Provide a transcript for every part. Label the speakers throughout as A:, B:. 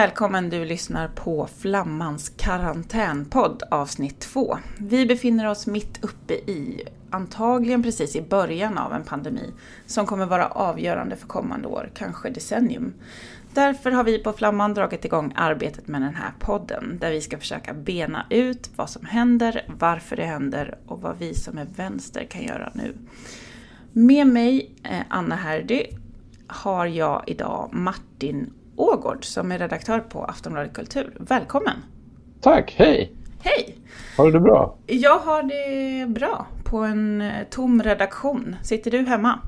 A: välkommen du lyssnar på Flammans karantänpodd avsnitt 2. Vi befinner oss mitt uppe i, antagligen precis i början av en pandemi som kommer vara avgörande för kommande år, kanske decennium. Därför har vi på Flamman dragit igång arbetet med den här podden där vi ska försöka bena ut vad som händer, varför det händer och vad vi som är vänster kan göra nu. Med mig, eh, Anna Herdy, har jag idag Martin Ågård som är redaktör på Aftonbladet Kultur. Välkommen!
B: Tack, hej!
A: Hej!
B: Har du det bra?
A: Jag har det bra på en eh, tom redaktion. Sitter du hemma?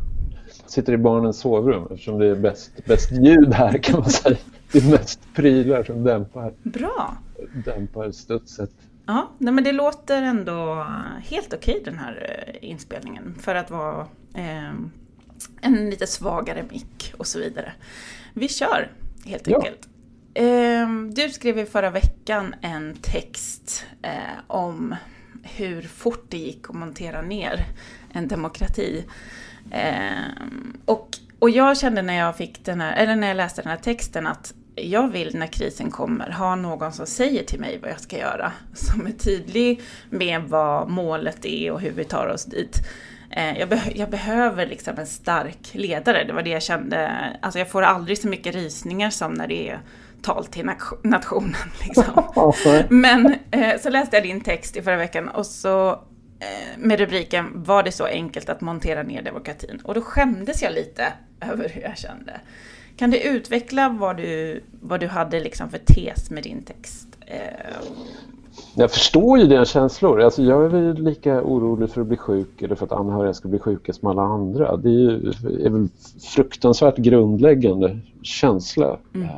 B: Jag sitter i barnens sovrum eftersom det är bäst, bäst ljud här kan man säga. Det är mest prylar som dämpar,
A: Bra!
B: dämpar studset.
A: Ja, nej men det låter ändå helt okej den här eh, inspelningen för att vara eh, en lite svagare mick och så vidare. Vi kör helt
B: Ja.
A: enkelt. Eh, du skrev i förra veckan en text eh, om hur fort det gick att montera ner en demokrati. Eh, och, och jag kände när jag fick den här, eller när jag läste den här texten att jag vill när krisen kommer ha någon som säger till mig vad jag ska göra. Som är tydlig med vad målet är och hur vi tar oss dit. Eh, Jag, beh- jag behöver liksom en stark ledare, det var det jag kände. Alltså jag får aldrig så mycket rysningar som när det är tal till nation- nationen. Liksom. Men eh, så läste jag din text i förra veckan och så eh, med rubriken Var det så enkelt att montera ner demokratin? Och då skämdes jag lite över hur jag kände. Kan du utveckla vad du, vad du hade liksom för tes med din text? Eh,
B: Jag förstår ju dina känslor. Alltså jag är väl lika orolig för att bli sjuk eller för att anhöriga ska bli sjuka som alla andra. Det är, ju, är väl fruktansvärt grundläggande känsla
A: Mm.
B: eh,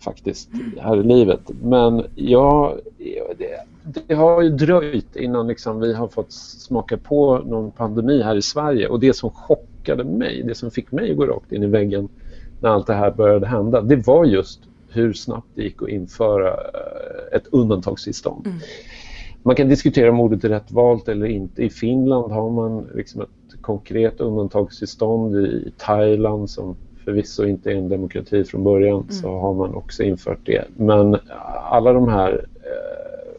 B: faktiskt här i livet. Men jag, det, det har ju dröjt innan liksom vi har fått smaka på någon pandemi här i Sverige och det som chockade mig, det som fick mig att gå rakt in i väggen när allt det här började hända, det var just hur snabbt det gick att införa eh, ett undantagstillstånd.
A: Mm.
B: Man kan diskutera om ordet är rätt valt eller inte. I Finland har man liksom ett konkret undantagstillstånd. I Thailand, som förvisso inte är en demokrati från början, så har man också infört det. Men alla de här eh,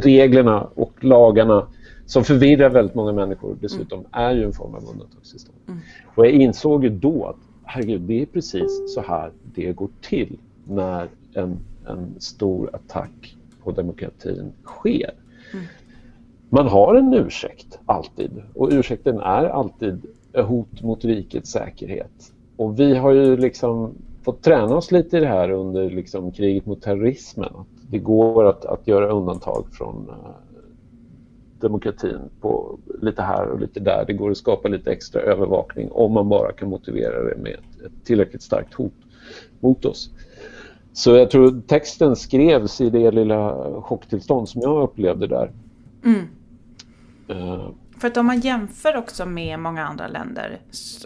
B: reglerna och lagarna som förvirrar väldigt många människor dessutom är ju en form av undantagstillstånd.
A: Mm.
B: Och jag insåg ju då att herregud, det är precis så här det går till när en, en stor attack på demokratin sker.
A: Mm.
B: Man har en ursäkt alltid och ursäkten är alltid hot mot rikets säkerhet. Och vi har ju liksom fått träna oss lite i det här under liksom kriget mot terrorismen. Att det går att, att göra undantag från eh, demokratin på lite här och lite där. Det går att skapa lite extra övervakning om man bara kan motivera det med ett, tillräckligt starkt hot mot oss. Så jag tror texten skrevs i det lilla chocktillstånd som jag upplevde där.
A: mm.
B: Eh,
A: För att om man jämför också med många andra länder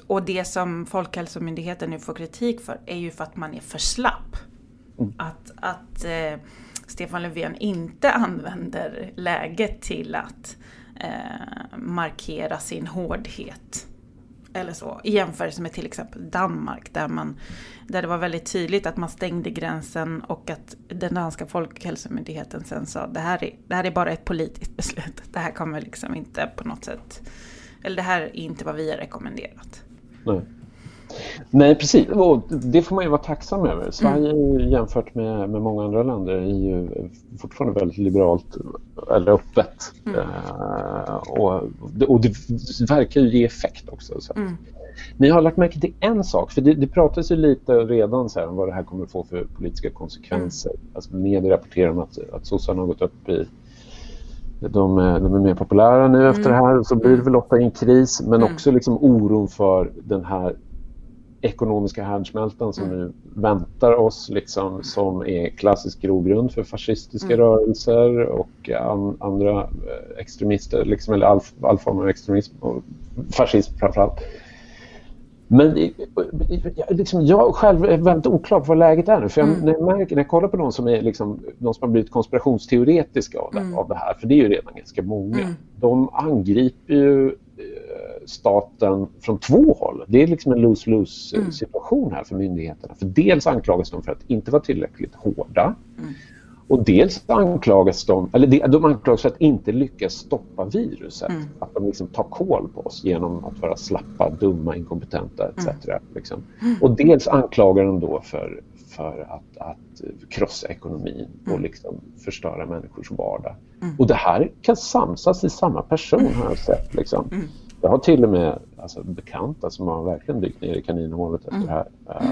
A: och det som Folkhälsomyndigheten nu får kritik för är ju för att man är för slapp.
B: Mm.
A: Att, att eh, Stefan Löfven inte använder läget till att eh, markera sin hårdhet. Eller så, i jämförelse med till exempel Danmark där, man, där det var väldigt tydligt att man stängde gränsen och att den danska folkhälsomyndigheten sen sa det här är, det här är bara ett politiskt beslut. Det här kommer liksom inte på något sätt, eller det här är inte vad vi har rekommenderat.
B: Nej. Nej, precis. Och det får man ju vara tacksam över. Sverige ju jämfört med, med många andra länder är ju fortfarande väldigt liberalt eller öppet.
A: Mm.
B: Eh, och, och det verkar ju ge effekt också. Så.
A: Mm.
B: Men jag har lagt märke till en sak, för det, det pratas ju lite redan så här om vad det här kommer att få för politiska konsekvenser. Alltså media rapporterar om att, att sossarna har gått upp i de, är- de är mer populära nu efter det här, så blir det väl ofta en kris, men
A: Mm.
B: också liksom oron för den här ekonomiska härdsmältan som
A: Mm.
B: nu väntar oss, liksom, som är klassisk grogrund för fascistiska
A: Mm.
B: rörelser och an, andra eh, extremister, liksom, eller all, all form av extremism och fascism framförallt. Men liksom, jag själv är väldigt oklar på vad läget är nu. För jag,
A: Mm.
B: när, jag märker, när jag kollar på de som, är liksom, de som har blivit konspirationsteoretiska av det,
A: Mm.
B: av det här, för det är ju redan ganska många.
A: Mm.
B: De angriper ju eh, staten från två håll. Det är liksom en lose-lose mm. situation här för myndigheterna. För dels anklagas de för att inte vara tillräckligt hårda. Mm. Och dels anklagas de, eller de anklagas för att inte lyckas stoppa viruset. Mm. Att de liksom tar koll på oss genom att vara slappa, dumma, inkompetenta etc. Mm. Liksom. Mm. Och dels anklagar de då för, för att, att krossa ekonomin och liksom förstöra människors vardag. Och det här kan samsas i samma person har jag sett. Liksom. Mm. Jag har till och med alltså, bekanta som har verkligen dykt ner i kaninhålet efter det här. Uh,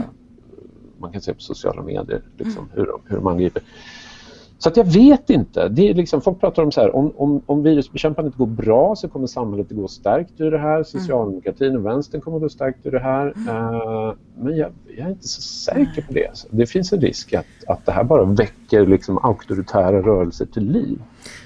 B: man kan se på sociala medier liksom, hur, de, hur de angriper. Så att jag vet inte. Det är liksom, folk pratar om så här, om, om, om virusbekämpandet går bra så kommer samhället att gå stärkt ur det här. Mm. Socialdemokratin och vänstern kommer att gå stärkt ur det här. Uh, men jag, jag, är inte så säker på det. Det finns en risk att, att det här bara väcker liksom auktoritära rörelser till liv.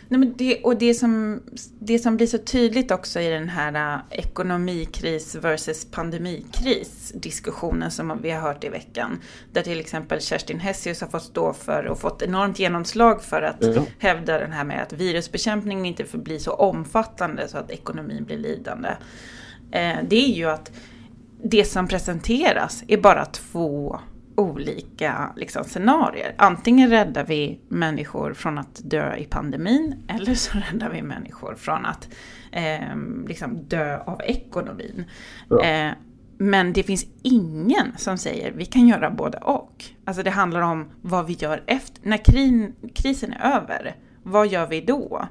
A: Nej, men det, och det som, det som blir så tydligt också i den här uh, ekonomikris versus pandemikris diskussionen som vi har hört i veckan. Där till exempel Kerstin Hessius har fått stå för och fått enormt genomslag för att mm. hävda den här med att virusbekämpningen inte får bli så omfattande så att ekonomin blir lidande. Eh, det är ju att det som presenteras är bara två olika liksom, scenarier. Antingen räddar vi människor från att dö i pandemin eller så räddar vi människor från att eh, liksom dö av ekonomin. Ja. Eh, men det finns ingen som säger vi kan göra både och. Alltså det handlar om vad vi gör efter, när krin, krisen är över, vad gör vi då?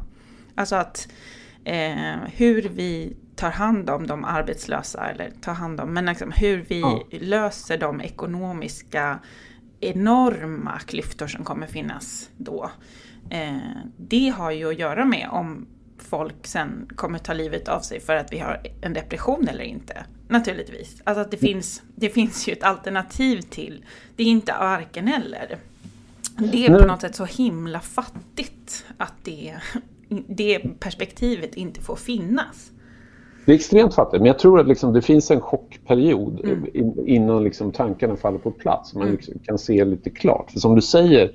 A: Alltså att eh, hur vi tar hand om de arbetslösa eller tar hand om, men liksom hur vi ja. löser de ekonomiska enorma klyftor som kommer finnas då. Eh, det har ju att göra med om folk sen kommer ta livet av sig för att vi har en depression eller inte. Naturligtvis. Alltså att det mm. finns, det finns ju ett alternativ till, det är inte varken eller. Det är på något sätt så himla fattigt att det, det perspektivet inte får finnas.
B: Det är extremt fattigt, men jag tror att liksom det finns en chockperiod mm. in, innan liksom tankarna faller på plats. Man mm. liksom kan se lite klart. För som du säger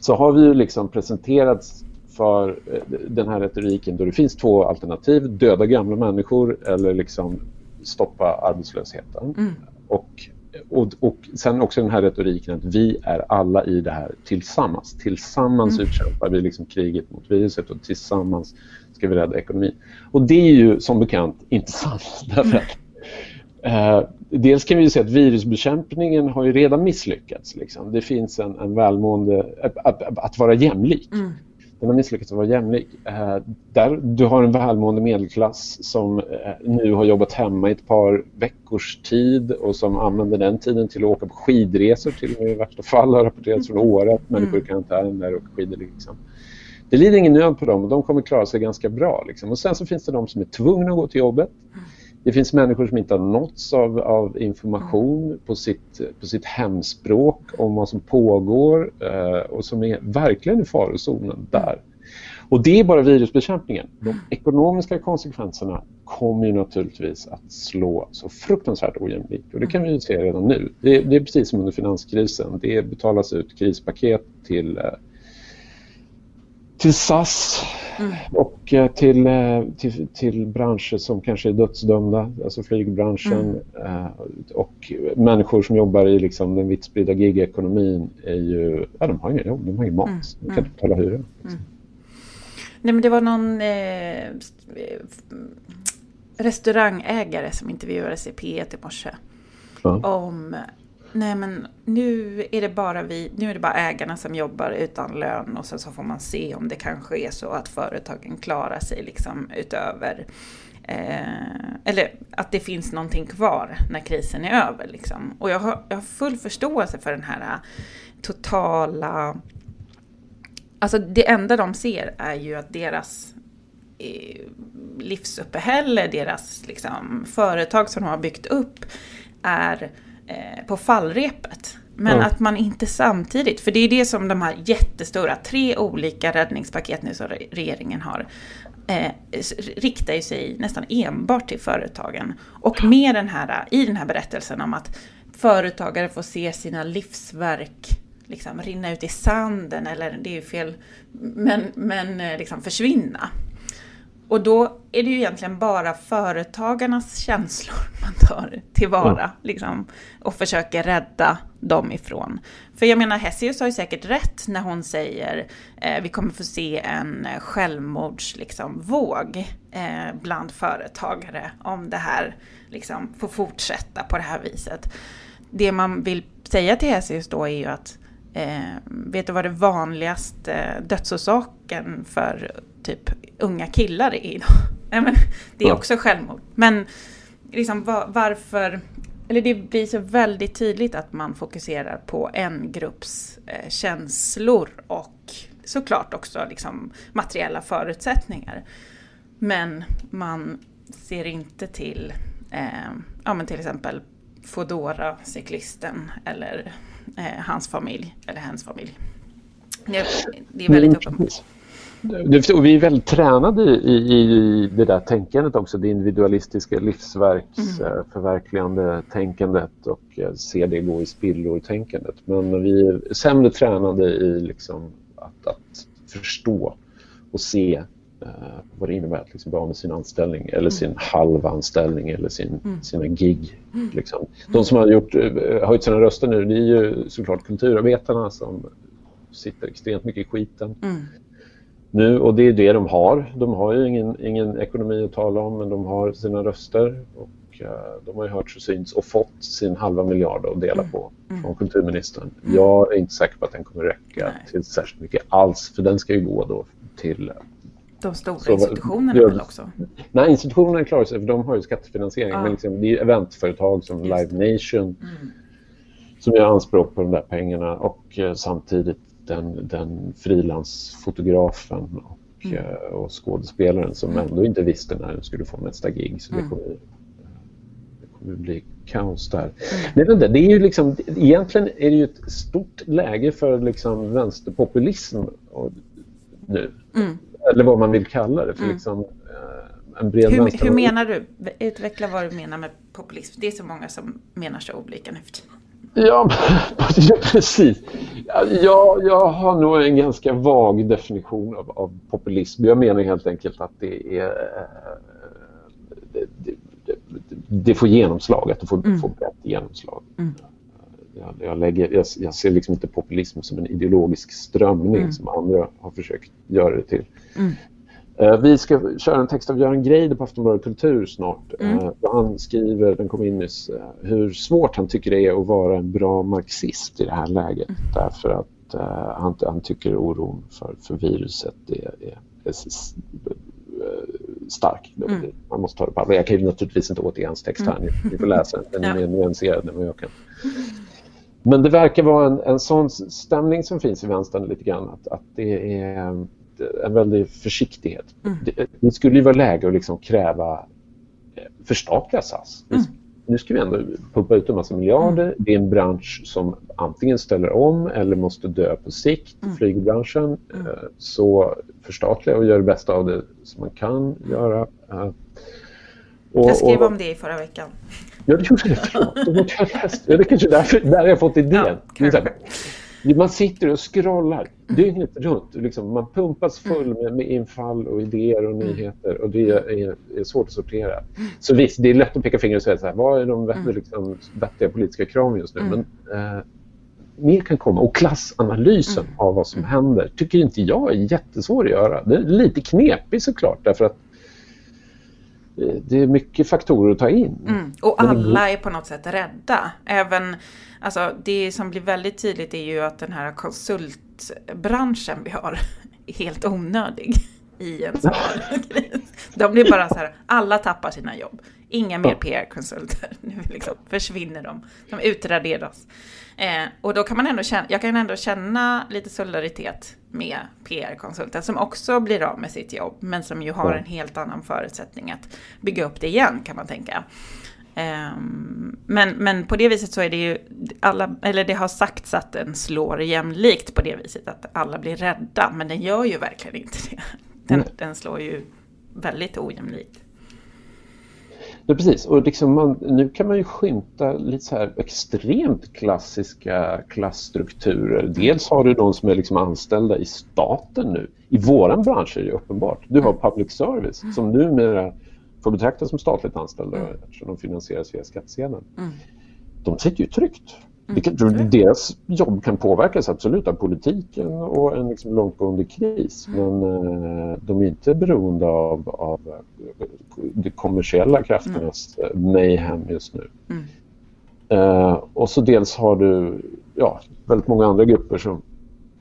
B: så har vi ju liksom presenterats för eh, den här retoriken då det finns två alternativ. Döda gamla människor eller liksom stoppa arbetslösheten. Mm. Och, och, och sen också den här retoriken att vi är alla i det här tillsammans. Tillsammans mm. utkämpar vi liksom kriget mot viruset och tillsammans ska vi rädda ekonomin. Och det är ju som bekant inte sant. Därför att, eh, dels kan vi säga att virusbekämpningen har ju redan misslyckats. Liksom. Det finns en, en välmående... Att, att, att vara jämlik. Mm. Den har misslyckats att vara jämlik. Eh, där du har en välmående medelklass som eh, nu har jobbat hemma i ett par veckors tid och som använder den tiden till att åka på skidresor till och med i värsta fall har rapporterats från Åre att människor i karantän där och skidor. Liksom. Det lider ingen nöd på dem och de kommer klara sig ganska bra. Liksom. Och sen så finns det de som är tvungna att gå till jobbet. Det finns människor som inte har nåtts av, av information på sitt, på sitt hemspråk om vad som pågår eh, och som är verkligen i farozonen där. Och det är bara virusbekämpningen. De ekonomiska konsekvenserna kommer ju naturligtvis att slå så fruktansvärt ojämlikt. Och det kan vi ju se redan nu. Det, det är precis som under finanskrisen. Det betalas ut krispaket till eh, till SAS mm. och eh, till, eh, till, till branscher som kanske är dödsdömda, alltså flygbranschen mm. Eh, och människor som jobbar i liksom den vitt spridda gigekonomin är ju, ja, de har inga jobb, de har ingen mat, mm. de kan inte mm. betala hyran. Liksom.
A: Nej men det var någon eh, restaurangägare som intervjuades i P1 i morse ja. om Nej men nu är det bara vi, nu är det bara ägarna som jobbar utan lön och sen så får man se om det kanske är så att företagen klarar sig liksom utöver eh, eller att det finns någonting kvar när krisen är över. Liksom. Och jag har, jag har full förståelse för den här eh, totala... Alltså det enda de ser är ju att deras eh, livsuppehälle, deras liksom, företag som de har byggt upp är Eh, på fallrepet. Men mm. att man inte samtidigt, för det är det som de här jättestora, tre olika räddningspaket nu som regeringen har, eh, riktar ju sig nästan enbart till företagen. Och med den här, i den här berättelsen om att företagare får se sina livsverk liksom rinna ut i sanden, eller det är ju fel, men, men eh, liksom försvinna. Och då är det ju egentligen bara företagarnas känslor man tar tillvara mm. liksom, och försöker rädda dem ifrån. För jag menar, Hessius har ju säkert rätt när hon säger eh, vi kommer få se en självmordsvåg liksom, eh, bland företagare om det här liksom, får fortsätta på det här viset. Det man vill säga till Hessius då är ju att eh, vet du vad det vanligaste dödsorsaken för typ unga killar är idag? det är också självmord. Men liksom var, varför, eller det blir så väldigt tydligt att man fokuserar på en grupps eh, känslor och såklart också liksom materiella förutsättningar. Men man ser inte till, eh, ja men till exempel Fodora, cyklisten eller eh, hans familj eller hennes familj. Det, det är väldigt uppenbart.
B: Och vi är väldigt tränade i, i det där tänkandet också, det individualistiska livsverksförverkligande mm. tänkandet och eh, se det gå i spillror-tänkandet. Men vi är sämre tränade i liksom att, att förstå och se uh, vad det innebär att liksom bli av med sin anställning eller mm. sin halvanställning eller sin, mm. sina gig. Mm. Liksom. De som har gjort, uh, höjt sina röster nu det är ju såklart kulturarbetarna som sitter extremt mycket i skiten. Mm nu och det är det de har. De har ju ingen, ingen ekonomi att tala om men de har sina röster och uh, de har ju hört och syns och fått sin halva miljard att dela på mm. från kulturministern. Mm. Jag är inte säker på att den kommer räcka Nej. till särskilt mycket alls för den ska ju gå då till
A: de stora så, institutionerna väl också?
B: Nej, institutionerna klarar sig för de har ju skattefinansiering. Ah. Men liksom, det är eventföretag som Live Nation mm. som gör anspråk på de där pengarna och uh, samtidigt den, den frilansfotografen och, mm. Eh, och skådespelaren som mm. ändå inte visste när den skulle få nästa gig. Så mm. det, kommer, det kommer bli kaos där. Mm. Nej, det är ju liksom, egentligen är det ju ett stort läge för liksom vänsterpopulism nu. Mm. Eller vad man vill kalla det. För mm. liksom, eh, en bred
A: hur, hur menar du? Utveckla vad du menar med populism. Det är så många som menar så olika nu för tiden.
B: Ja, precis. Ja, jag har nog en ganska vag definition av, av populism. Jag menar helt enkelt att det är det, det, det, det får genomslag, att det får, mm. får brett genomslag. Mm. Jag, jag, lägger, jag, jag, ser liksom inte populism som en ideologisk strömning mm. som andra har försökt göra det till. Mm. Eh, vi ska köra en text av Göran Greider på Aftonbladet Kultur snart. Mm. Eh, han skriver, den kom in nyss, eh, hur svårt han tycker det är att vara en bra marxist i det här läget. Mm. Därför att han, han tycker oron för, för viruset är, är, är stark. Mm. Man måste ta det på allvar. Jag kan ju naturligtvis inte återge hans text här. Ni, ni får läsa den. Den är mer nyanserad än vad jag kan. Men det verkar vara en, en sån stämning som finns i vänstern lite grann. Att, att det är en väldig försiktighet. Mm. Det, det, skulle ju vara läge att liksom kräva eh, förstatliga SAS. Mm. Nu ska vi ändå pumpa ut en massa miljarder. Mm. Det är en bransch som antingen ställer om eller måste dö på sikt, mm. flygbranschen. Mm. Eh, så förstatliga och gör det bästa av det som man kan göra.
A: Eh, och, jag skrev och, om det i förra veckan.
B: Ja, det gjorde det. Förlåt. Det är kanske därför där jag fått idén. Ja, man sitter och scrollar dygnet runt. Liksom, man pumpas full med, med, infall och idéer och mm. nyheter och det är, är, svårt att sortera. Så visst, det är lätt att peka finger och säga så här, vad är de vettiga, mm. liksom, vettiga politiska kraven just nu? Mm. Men eh, mer kan komma. Och klassanalysen mm. av vad som händer tycker inte jag är jättesvår att göra. Det är lite knepigt såklart därför att det är mycket faktorer att ta in.
A: Mm. Och alla är på något sätt rädda. Även Alltså det som blir väldigt tydligt är ju att den här konsultbranschen vi har är helt onödig i en sån kris. De blir bara så här, alla tappar sina jobb. Inga mer PR-konsulter. Nu liksom försvinner de. De utraderas. Eh, och då kan man ändå känna, jag kan ändå känna lite solidaritet med PR-konsulten som också blir av med sitt jobb, men som ju har en helt annan förutsättning att bygga upp det igen kan man tänka. Ehm, men, men på det viset så är det ju, alla, eller det har sagts att den slår jämlikt på det viset att alla blir rädda, men den gör ju verkligen inte det. Den, mm. den slår ju väldigt ojämlikt.
B: Ja, precis. Och liksom man, nu kan man ju skymta lite så här extremt klassiska klassstrukturer. Dels har du de som är liksom anställda i staten nu. I våran bransch är det uppenbart. Du har public service som numera får betraktas som statligt anställda mm. eftersom de finansieras via skattsedeln. Mm. De sitter ju tryggt. Mm. Deras jobb kan påverkas absolut av politiken och en liksom långtgående kris mm. men eh, de är inte beroende av, av eh, de kommersiella krafternas mm. mayhem just nu. Mm. Eh, och så dels har du ja, väldigt många andra grupper som,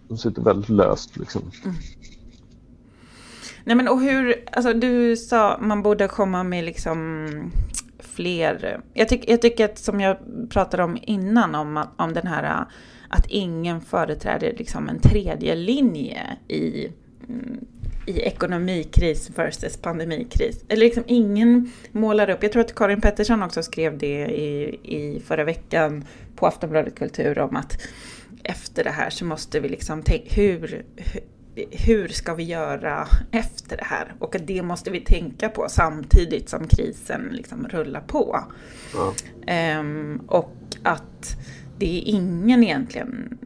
B: som sitter väldigt löst. Liksom. Mm.
A: Nej men och hur, alltså du sa man borde komma med liksom fler... Jag, tyck, jag tycker att som jag pratade om innan om, om den här att ingen företräder liksom en tredje linje i, mm, i ekonomikris versus pandemikris. Eller liksom ingen målar upp, jag tror att Karin Pettersson också skrev det i, i förra veckan på Aftonbladet Kultur om att efter det här så måste vi liksom tänka hur, hur ska vi göra efter det här? Och det måste vi tänka på samtidigt som krisen liksom rullar på. Ja. Um, och att det är ingen egentligen,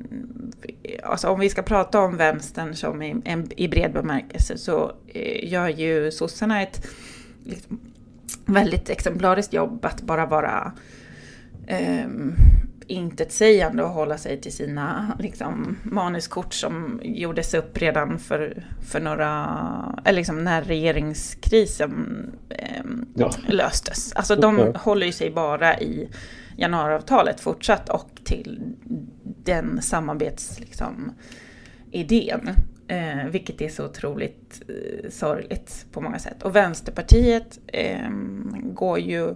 A: alltså om vi ska prata om vänstern som i, en, i bred bemärkelse så eh, gör ju sossarna ett liksom, väldigt exemplariskt jobb att bara vara um, intetsägande och hålla sig till sina liksom, manuskort som gjordes upp redan för, för några, eller liksom när regeringskrisen eh, ja. löstes. Alltså de ja. håller ju sig bara i januariavtalet fortsatt och till den samarbetsidén. Liksom, eh, vilket är så otroligt eh, sorgligt på många sätt. Och Vänsterpartiet eh, går ju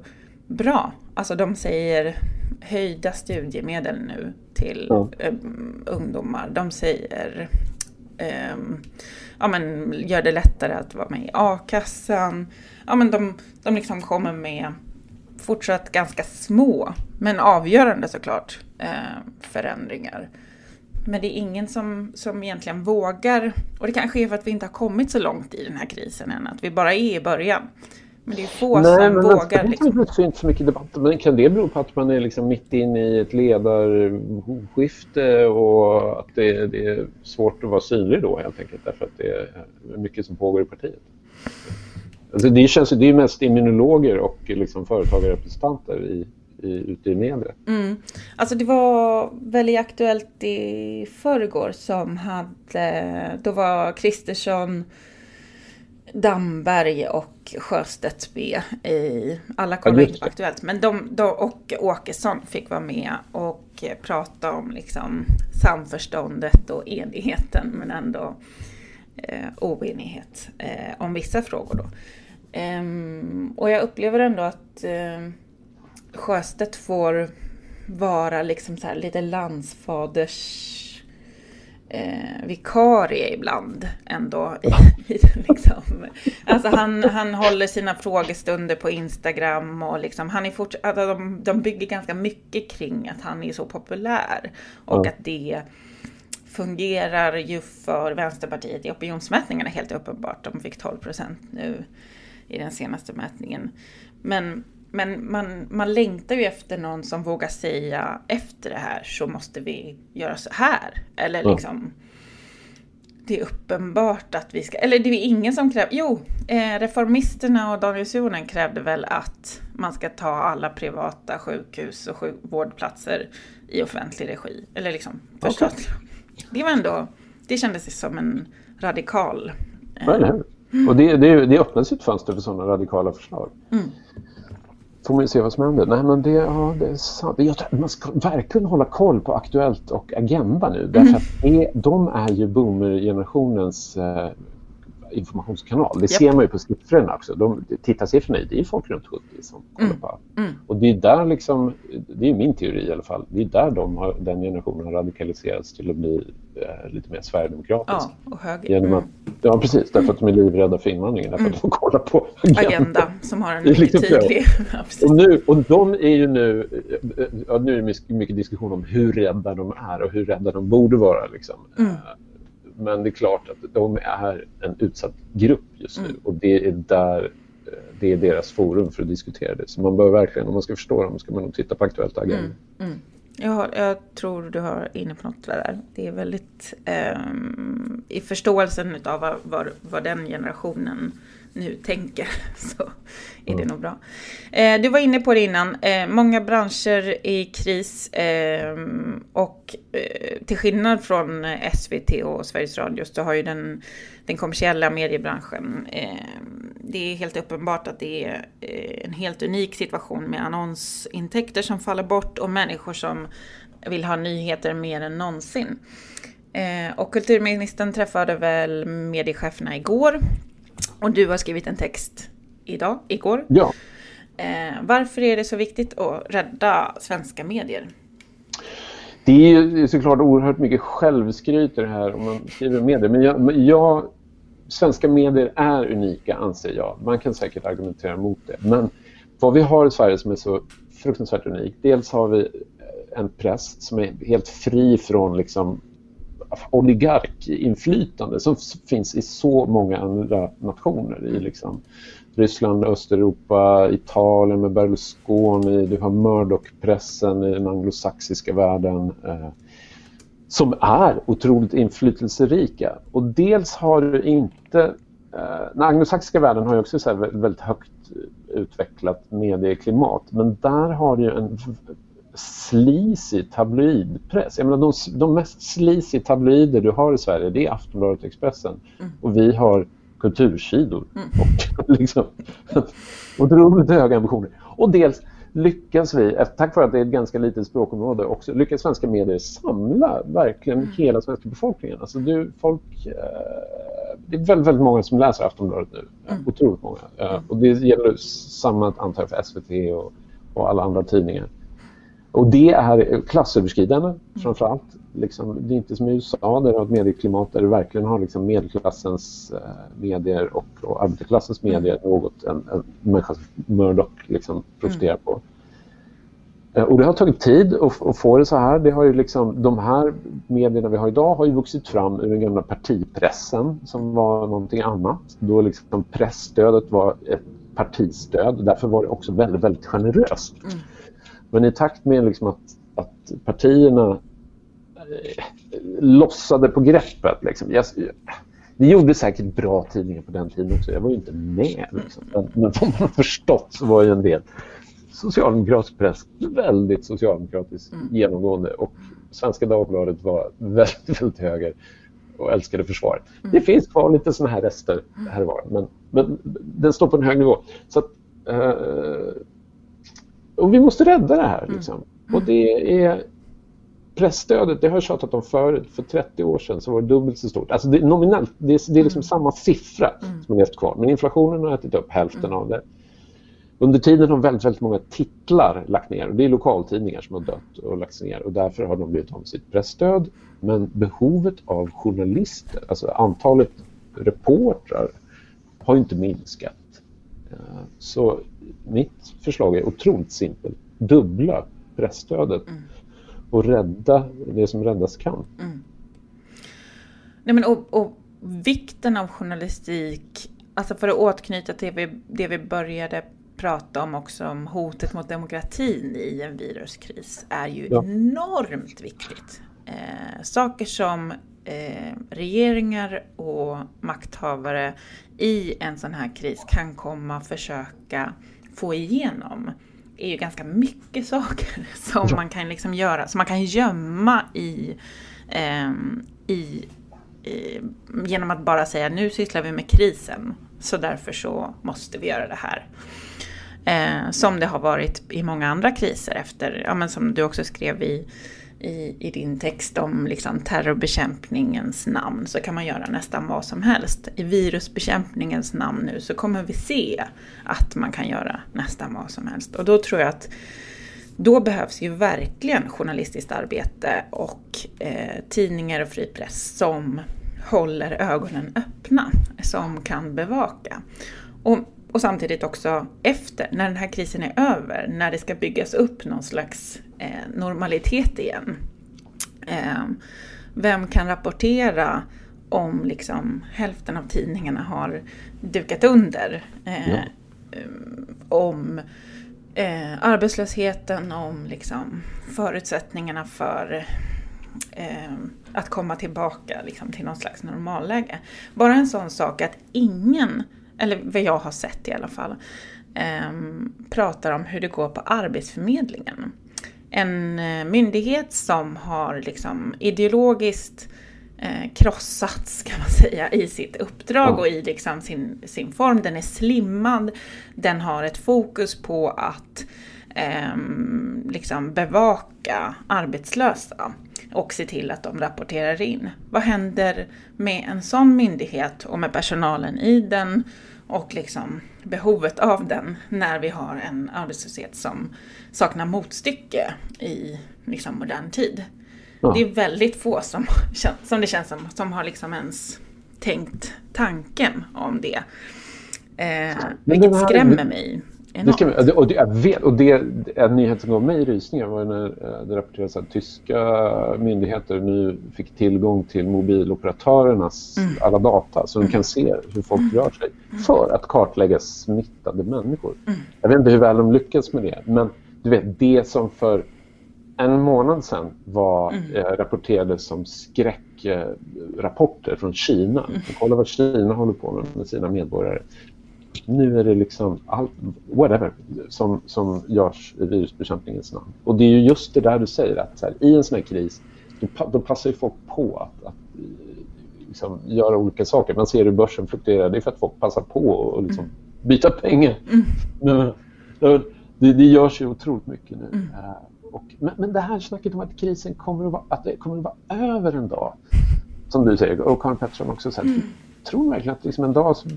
A: bra. Alltså de säger höjda studiemedel nu till ja. um, ungdomar. De säger um, ja, men, gör det lättare att vara med i a-kassan. Ja, men de, de liksom kommer med fortsatt ganska små, men avgörande såklart, eh, förändringar. Men det är ingen som, som egentligen vågar, och det kanske är för att vi inte har kommit så långt i den här krisen än, att vi bara är i början. Men det är få Nej, som men vågar.
B: Liksom. Det är inte så mycket debatt. Men kan det bero på att man är liksom mitt inne i ett ledarskifte och att det, det, är svårt att vara synlig då helt enkelt därför att det är mycket som pågår i partiet? Alltså det, känns, det är mest immunologer och liksom företagarrepresentanter i, i, ute i media.
A: Mm. Alltså det var väldigt aktuellt i förrgår som hade, då var Kristersson Damberg och Sjöstedt B i, alla kollar inte på Aktuellt, men de, de, och Åkesson fick vara med och prata om liksom samförståndet och enigheten men ändå eh, oenighet eh, om vissa frågor då. Um, och jag upplever ändå att eh, Sjöstedt får vara liksom så lite landsfaders eh, vikarie ibland ändå. I, i, liksom. Alltså han, han håller sina frågestunder på Instagram och liksom, han är fort, alltså de, de bygger ganska mycket kring att han är så populär och att det fungerar ju för Vänsterpartiet i opinionsmätningarna helt uppenbart. De fick 12 procent nu i den senaste mätningen. Men men man, man längtar ju efter någon som vågar säga efter det här så måste vi göra så här. Eller liksom det är uppenbart att vi ska, eller det är ingen som kräver, jo, eh, Reformisterna och Daniel Suhonen krävde väl att man ska ta alla privata sjukhus och sjuk vårdplatser i offentlig regi. Eller liksom förstatliga. Okay. Det var ändå, det kändes som en radikal...
B: Eh, nej, Och det, det, det öppnas ett fönster för sådana radikala förslag. Mm får man se vad som händer. Nej, men det, ja, det är sant. Jag tror, man ska verkligen hålla koll på Aktuellt och Agenda nu. Därför mm. att det, de är ju boomergenerationens eh, informationskanal. Det yep. ser man ju på siffrorna också. De, tittarsiffrorna, det är folk runt 70 som kollar mm. på. Mm. Och det är där liksom, det är min teori i alla fall, det är där de har, den generationen har radikaliserats till att bli lite mer sverigedemokratisk.
A: Ja, och höger.
B: Genom att, mm. ja, precis. Därför att de är livrädda för invandringen. Därför att de kollar på
A: Agenda. agenda som har en mycket liksom tydlig...
B: ja, och, nu, och de är ju nu, ja, nu är det mycket diskussion om hur rädda de är och hur rädda de borde vara. Liksom. Mm. Men det är klart att de är en utsatt grupp just nu mm. och det är där eh, det är deras forum för att diskutera det. Så man bör verkligen, om man ska förstå dem, ska man nog titta på Aktuellt Agenda. Mm, jag,
A: Jag, jag, tror du har inne på något där. Det är väldigt eh, i förståelsen av vad, vad, vad, den generationen nu tänker så är det nog bra. Eh, du var inne på det innan. Eh, många branscher i kris eh, och till skillnad från SVT och Sveriges Radio så har ju den, den kommersiella mediebranschen det är helt uppenbart att det är en helt unik situation med annonsintäkter som faller bort och människor som vill ha nyheter mer än någonsin. Och kulturministern träffade väl mediecheferna igår och du har skrivit en text idag, igår.
B: Ja.
A: Eh, varför är det så viktigt att rädda svenska medier?
B: Det är såklart oerhört mycket självskryt i det här om man skriver medier. Men jag, jag svenska medier är unika anser jag. Man kan säkert argumentera mot det. Men vad vi har i Sverige som är så fruktansvärt unikt. Dels har vi en press som är helt fri från liksom oligarkinflytande som finns i så många andra nationer. I liksom Ryssland, Östeuropa, Italien med Berlusconi, du har Murdoch-pressen i den anglosaxiska världen. Eh, som är otroligt inflytelserika. Och dels har du inte... Eh, den anglosaxiska världen har ju också så väldigt högt utvecklat medieklimat men där har du en sleazy tabloidpress. Jag menar, de, de mest sleazy tabloider du har i Sverige det är Aftonbladet och Expressen mm. och vi har kultursidor mm. och liksom, otroligt höga ambitioner. Och dels lyckas vi, tack vare att det är ett ganska litet språkområde, också lyckas svenska medier samla verkligen mm. hela svenska befolkningen. Alltså du, folk, eh, det är väldigt, väldigt många som läser Aftonbladet nu. Mm. Otroligt många. Eh, och det gäller samma antal för SVT och, och alla andra tidningar. Och det är klassöverskridande mm. framför allt. Liksom, det är inte som i USA där du har ett medieklimat där du verkligen har liksom medelklassens eh, medier och, och arbetarklassens mm. medier något en, en människa som Murdoch liksom profiterar mm. på. Eh, och det har tagit tid att, att, få det så här. Det har ju liksom, de här medierna vi har idag har ju vuxit fram ur den gamla partipressen som var någonting annat. Då liksom pressstödet var ett partistöd. Därför var det också väldigt, väldigt generöst. Mm. Men i takt med liksom att, att partierna eh, lossade på greppet. Liksom. Jag, det gjorde säkert bra tidningar på den tiden också. Jag var ju inte med. Liksom. Men, vad man förstått så var ju en del socialdemokratisk press väldigt socialdemokratiskt mm. genomgående och Svenska Dagbladet var väldigt, väldigt höger och älskade försvaret. Mm. Det finns kvar lite sådana här rester här och var, men, men den står på en hög nivå. Så att, eh, och vi måste rädda det här. Mm. Liksom. Mm. Och det är pressstödet, det har jag tjatat om förut, för 30 år sedan så var det dubbelt så stort. Alltså det, nominellt, det är, det är liksom mm. samma siffra mm. som är levt kvar, men inflationen har ätit upp hälften mm. av det. Under tiden har väldigt, väldigt många titlar lagt ner och det är lokaltidningar som har dött och lagts ner och därför har de blivit av med sitt pressstöd. Men behovet av journalister, alltså antalet reportrar har inte minskat. Så mitt förslag är otroligt simpelt. Dubbla pressstödet mm. och rädda det som räddas kan. Mm.
A: Nej, men och, och, vikten av journalistik, alltså för att återknyta till det vi, det vi började prata om också, om hotet mot demokratin i en viruskris, är ju ja. enormt viktigt. Eh, saker som eh, regeringar och makthavare i en sån här kris kan komma försöka få igenom är ju ganska mycket saker som ja. man kan liksom göra, som man kan gömma i, eh, i, i, genom att bara säga nu sysslar vi med krisen, så därför så måste vi göra det här. Eh, som det har varit i många andra kriser efter, ja men som du också skrev i i, i din text om liksom terrorbekämpningens namn så kan man göra nästan vad som helst. I virusbekämpningens namn nu så kommer vi se att man kan göra nästan vad som helst. Och då tror jag att då behövs ju verkligen journalistiskt arbete och eh, tidningar och fri press som håller ögonen öppna, som kan bevaka. Och, och samtidigt också efter, när den här krisen är över, när det ska byggas upp någon slags normalitet igen. Eh, vem kan rapportera om liksom hälften av tidningarna har dukat under? Eh, ja. om eh, arbetslösheten, om liksom, förutsättningarna för eh, att komma tillbaka liksom, till någon slags normalläge. Bara en sån sak att ingen, eller vad jag har sett i alla fall, eh, pratar om hur det går på Arbetsförmedlingen. En eh, myndighet som har liksom ideologiskt eh, krossats kan man säga i sitt uppdrag och i liksom sin, sin form. Den är slimmad, den har ett fokus på att eh, liksom bevaka arbetslösa och se till att de rapporterar in. Vad händer med en sån myndighet och med personalen i den och liksom behovet av den när vi har en arbetslöshet som saknar motstycke i liksom modern tid? Ja. Det är väldigt få som, som det känns som, som har liksom ens tänkt tanken om det. Eh, vilket här, skrämmer mig.
B: Det skrämmer, och det, jag vet, och det, en nyhet som gav mig rysningar var när eh, det rapporterades att tyska myndigheter nu fick tillgång till mobiloperatörernas mm. alla data så de kan se hur folk mm. rör sig för att kartlägga smittade människor. Mm. Jag vet inte hur väl de lyckas med det men du vet det som för en månad sedan var, mm. eh, rapporterades som skräckrapporter från Kina. Mm. Kolla vad Kina håller på med med sina medborgare. Nu är det liksom allt, whatever, som, som görs i virusbekämpningens namn. Och det är ju just det där du säger, att här, i en sån här kris, då, då passar ju folk på att, att liksom, göra olika saker. Man ser hur börsen fluktuerar, det är för att folk passar på att liksom, mm. byta pengar. Mm. Men, det, det görs ju otroligt mycket nu. Mm. Eh, och, men, men det här snacket om att krisen kommer att vara, att det kommer att vara över en dag, som du säger, och Karin Pettersson också sagt, mm. Tror verkligen att liksom en dag så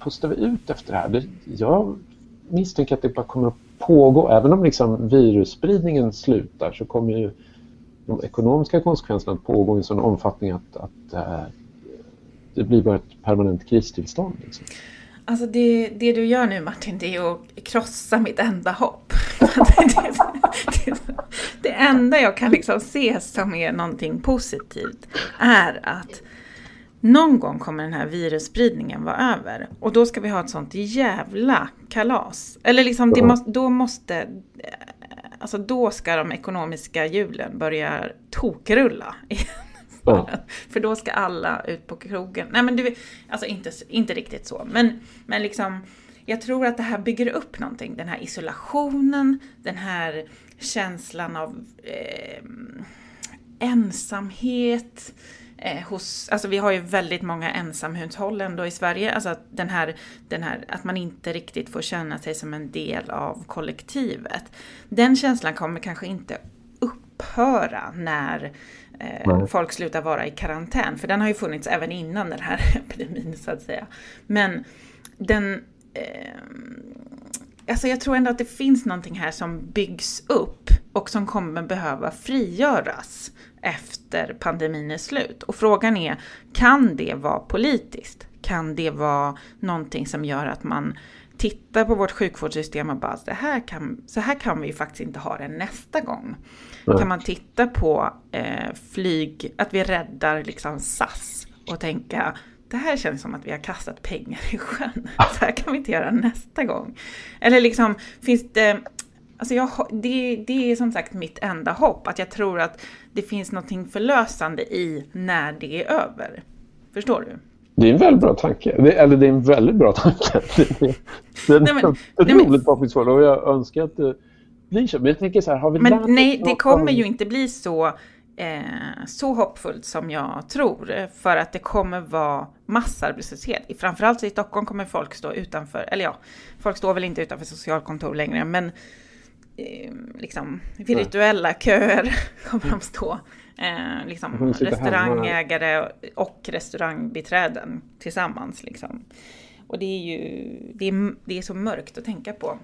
B: pustar vi ut efter det här? Det, jag misstänker att det bara kommer att pågå, även om liksom virusspridningen slutar så kommer ju de ekonomiska konsekvenserna att pågå i en sån omfattning att, att äh, det blir bara ett permanent kristillstånd. Liksom.
A: Alltså det, det du gör nu Martin, det är att krossa mitt enda hopp. det, det, enda jag kan liksom se som är någonting positivt är att någon gång kommer den här virusspridningen vara över. Och då ska vi ha ett sånt jävla kalas. Eller liksom, det måste, då måste... Alltså då ska de ekonomiska hjulen börja tokrulla Ja. För då ska alla ut på krogen. Nej men du, alltså inte, inte riktigt så. Men, men liksom, jag tror att det här bygger upp någonting. Den här isolationen, den här känslan av eh, ensamhet. Eh, hos, alltså vi har ju väldigt många ensamhushåll ändå i Sverige. Alltså att, den här, den här, att man inte riktigt får känna sig som en del av kollektivet. Den känslan kommer kanske inte upphöra när eh, folk slutar vara i karantän. För den har ju funnits även innan den här epidemin så att säga. Men den... Eh, alltså jag tror ändå att det finns någonting här som byggs upp och som kommer behöva frigöras efter pandemin är slut. Och frågan är, kan det vara politiskt? Kan det vara någonting som gör att man tittar på vårt sjukvårdssystem och bara, så här kan, så här kan vi faktiskt inte ha det nästa gång. Mm. Kan man titta på eh, flyg, att vi räddar liksom SAS och tänka, det här känns som att vi har kastat pengar i sjön. Så här kan vi inte göra nästa gång. Eller liksom, finns det, Alltså jag, det, det är som sagt mitt enda hopp, att jag tror att det finns något förlösande i när det är över. Förstår du?
B: Det är en väldigt bra tanke. Det, eller det är en väldigt bra tanke. Det, är roligt förhoppningsvis och jag önskar att det blir så. Men jag tänker så här, har vi
A: Men nej, det kommer ju inte bli så, eh, så hoppfullt som jag tror. För att det kommer vara massarbetslöshet. Framförallt i Stockholm kommer folk stå utanför, eller ja, folk står väl inte utanför socialkontor längre, men eh, liksom virtuella köer kommer de stå. Eh, liksom, restaurangägare och restaurangbiträden tillsammans. Liksom. Och det är ju det är, det är så mörkt att tänka på.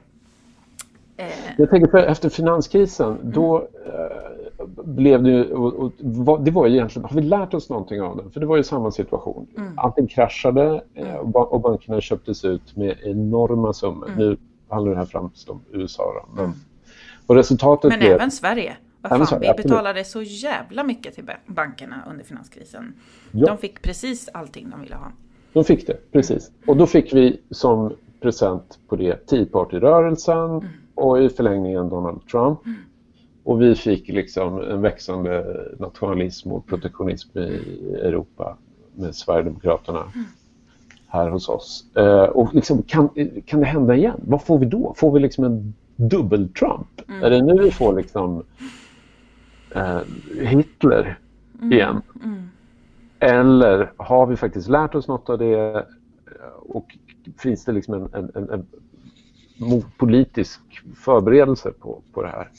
B: Eh. Jag tänker på efter finanskrisen, mm. då eh, blev det ju, och, och, det var ju egentligen, har vi lärt oss någonting av den? För det var ju samma situation. Mm. Allting kraschade eh, mm. och, bankerna köptes ut med enorma summor. Mm. Nu handlar det här främst om USA. Då, men, mm. och resultatet
A: men blev, även Sverige. Vad fan, vi betalade så jävla mycket till bankerna under finanskrisen. Ja. De fick precis allting de ville ha.
B: De fick det, precis. Och då fick vi som present på det Tea Party-rörelsen mm. Och i förlängningen Donald Trump. Mm. Och vi fick liksom en växande nationalism och protektionism i Europa med Sverigedemokraterna mm. här hos oss. Eh, och liksom, kan, kan det hända igen? Vad får vi då? Får vi liksom en dubbel-Trump? Mm. Är det nu vi får liksom eh, Hitler mm. igen? Mm. Eller har vi faktiskt lärt oss något av det och finns det liksom en, en, en, politisk förberedelse på, på det här?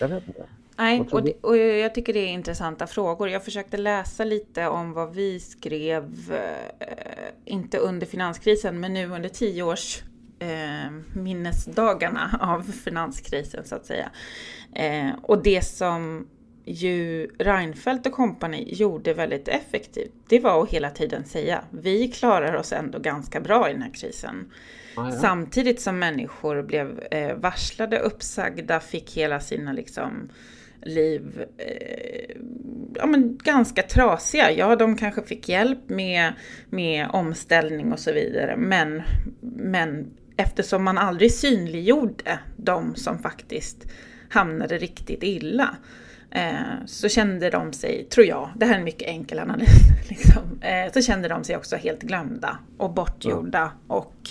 B: Jag vet inte.
A: Nej, och, det, och, jag tycker det är intressanta frågor. Jag försökte läsa lite om vad vi skrev, eh, inte under finanskrisen, men nu under tio års eh, minnesdagarna av finanskrisen så att säga. Eh, och det som ju Reinfeldt och kompani gjorde väldigt effektivt, det var att hela tiden säga vi klarar oss ändå ganska bra i den här krisen. Ja. Samtidigt som människor blev eh, varslade, uppsagda, fick hela sina liksom liv eh, ja, men ganska trasiga. Ja, de kanske fick hjälp med, med omställning och så vidare, men, men eftersom man aldrig synliggjorde de som faktiskt hamnade riktigt illa eh, så kände de sig, tror jag, det här är en mycket enkel analys, liksom, eh, så kände de sig också helt glömda och bortgjorda. Och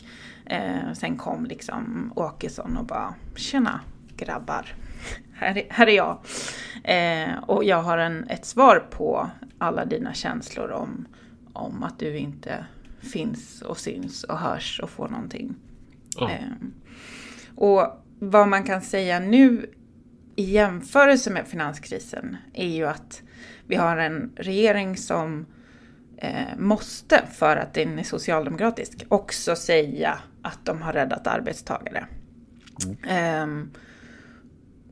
A: eh, sen kom liksom Åkesson och bara, tjena grabbar, här är, här är jag. Eh, och jag har en, ett svar på alla dina känslor om, om att du inte finns och syns och hörs och får någonting. Ja. Eh, och vad man kan säga nu i jämförelse med finanskrisen är ju att vi har en regering som eh, måste, för att den är socialdemokratisk, också säga att de har räddat arbetstagare. Mm. Eh,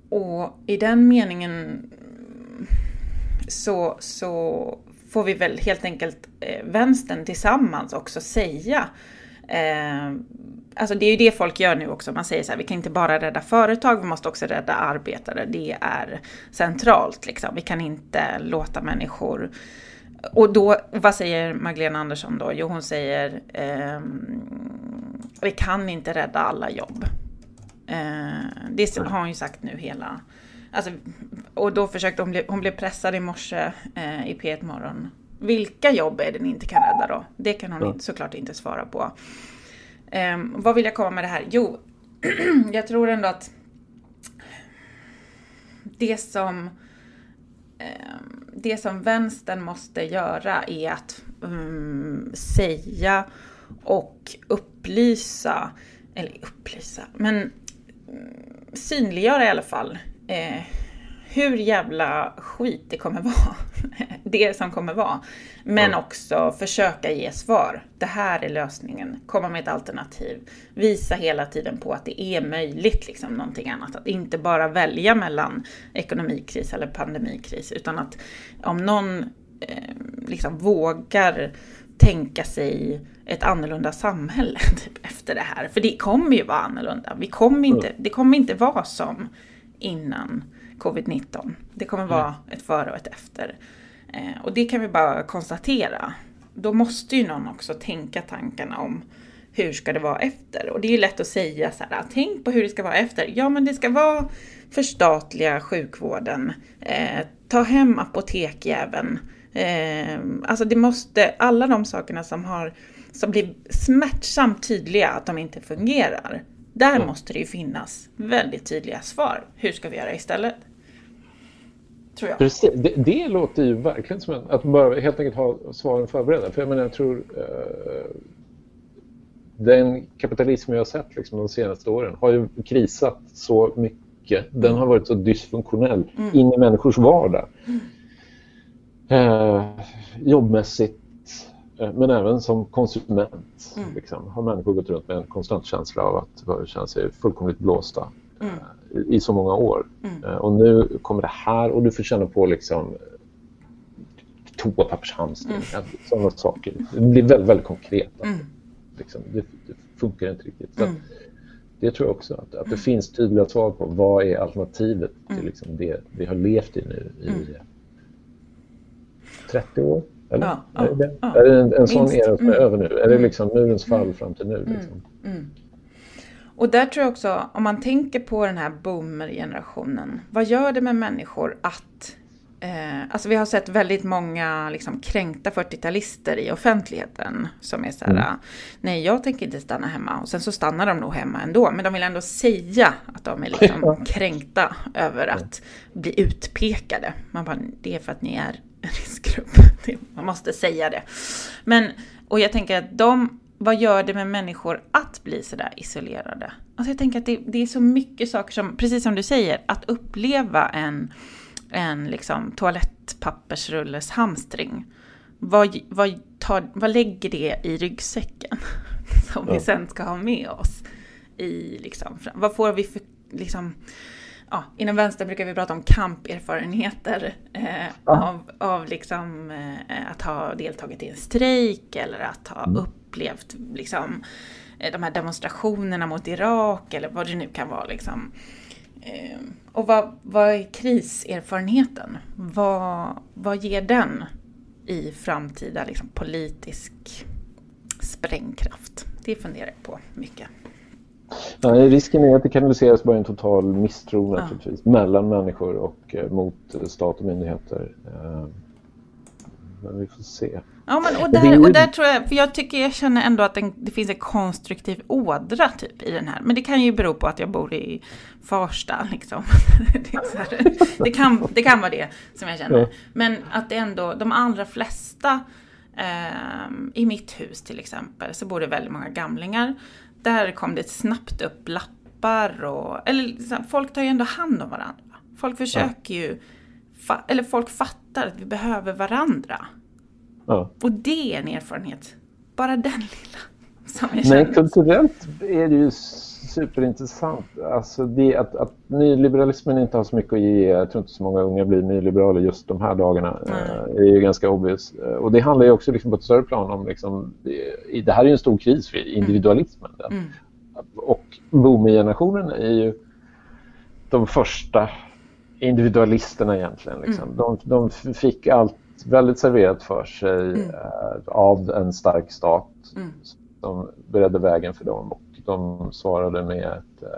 A: och i den meningen så, så får vi väl helt enkelt eh, vänstern tillsammans också säga eh, Alltså det är ju det folk gör nu också. Man säger så här, vi kan inte bara rädda företag, vi måste också rädda arbetare. Det är centralt liksom. Vi kan inte låta människor... Och då, vad säger Magdalena Andersson då? Jo, hon säger eh, vi kan inte rädda alla jobb. Eh, det har hon ju sagt nu hela... Alltså, och då försökte hon, bli, hon blev pressad i morse eh, i P1 Morgon. Vilka jobb är det ni inte kan rädda då? Det kan hon ja. såklart inte svara på. Um, vad vill jag komma med det här? Jo, jag tror ändå att det som um, det som vänstern måste göra är att um, säga och upplysa, eller upplysa, men synliggöra i alla fall eh, hur jävla skit det kommer vara. det som kommer vara. Men mm. också försöka ge svar. Det här är lösningen. Komma med ett alternativ. Visa hela tiden på att det är möjligt, liksom någonting annat. Att inte bara välja mellan ekonomikris eller pandemikris, utan att om någon eh, liksom vågar tänka sig ett annorlunda samhälle typ, efter det här. För det kommer ju vara annorlunda. Vi kommer inte, det kommer inte vara som innan covid-19. Det kommer vara ett före och ett efter. Eh, och det kan vi bara konstatera. Då måste ju någon också tänka tankarna om hur ska det vara efter? Och det är ju lätt att säga så här, tänk på hur det ska vara efter. Ja, men det ska vara förstatliga sjukvården, eh, ta hem apotekjäveln. Eh, alltså det måste, alla de sakerna som, har, som blir smärtsamt tydliga att de inte fungerar, där mm. måste det ju finnas väldigt tydliga svar. Hur ska vi göra istället? Tror jag.
B: Precis. Det, det låter ju verkligen som att bara helt enkelt ha svaren förberedda. För jag menar, jag tror uh, den kapitalism vi har sett liksom, de senaste åren har ju krisat så mycket. Den har varit så dysfunktionell mm. in i människors vardag. Mm. Uh, jobbmässigt, Eh, men även som konsument mm. liksom, har människor gått runt med en konstant känsla av att känna sig fullkomligt blåsta mm. Eh, i, i, så många år. Mm. Eh, och nu kommer det här och du får känna på liksom toapappershamstring, mm. sådana saker. Det blir väldigt, väldigt konkret. Mm. Liksom, det, det, funkar inte riktigt. Så mm. det tror jag också, att, att det finns tydliga svar på vad är alternativet till liksom det vi har levt i nu i 30 år. Eller?
A: Ja,
B: är det,
A: ja,
B: är det en, en sån era som är
A: Mm.
B: över nu? Är det liksom murens fall fram till nu? Liksom?
A: Mm. Och där tror jag också, om man tänker på den här boomer-generationen, vad gör det med människor att Eh, alltså vi har sett väldigt många liksom, kränkta 40-talister i offentligheten som är så här,
B: Mm.
A: nej jag tänker inte stanna hemma. Och sen så stannar de nog hemma ändå, men de vill ändå säga att de är liksom kränkta över att bli utpekade. Man bara, det är för att ni är en riskgrupp. Man måste säga det. Men, och jag tänker att de, vad gör det med människor att bli sådär isolerade? Alltså jag tänker att det, det är så mycket saker som, precis som du säger, att uppleva en, en liksom toalettpappersrulles hamstring. Vad, vad, tar, vad lägger det i ryggsäcken? Som vi
B: Ja.
A: sen ska ha med oss. I liksom, vad får vi för, liksom, ja, inom vänster brukar vi prata om kamperfarenheter eh,
B: Ja.
A: av, av liksom, eh, att ha deltagit i en strejk eller att ha upplevt liksom, eh, de här demonstrationerna mot Irak eller vad det nu kan vara. Liksom. Eh, och vad, vad är kriserfarenheten? Vad, vad ger den i framtida liksom, politisk sprängkraft? Det funderar jag på mycket.
B: Ja, risken är att det kanaliseras bara en total misstro
A: Ja.
B: mellan människor och eh, mot stat och myndigheter. Eh, men vi får se.
A: Ja, men och där, och där tror jag, för jag tycker jag känner ändå att den, det finns en konstruktiv ådra typ i den här. Men det kan ju bero på att jag bor i Farsta liksom. Det, här, det, kan, det kan vara det som jag känner.
B: Ja.
A: Men att det ändå, de allra flesta, ehm, i mitt hus till exempel, så bor det väldigt många gamlingar. Där kom det snabbt upp lappar och, eller här, folk tar ju ändå hand om varandra. Folk försöker ju, fa, eller folk fattar att vi behöver varandra.
B: Ja.
A: Och det är en erfarenhet. Bara den lilla. Som jag
B: Men
A: känner.
B: kulturellt är det ju superintressant. Alltså det att, att nyliberalismen inte har så mycket att ge, jag tror inte så många unga blir nyliberaler just de här dagarna, eh, är ju ganska obvious. Eh, Och det handlar ju också liksom på ett större plan om, liksom, det, här är ju en stor kris för individualismen. Den.
A: Mm.
B: Och boomer-generationen är ju de första individualisterna egentligen. Liksom.
A: Mm.
B: De, de fick allt väldigt serverat för sig
A: Mm.
B: eh, av en stark stat
A: Mm.
B: som beredde vägen för dem och de svarade med ett eh,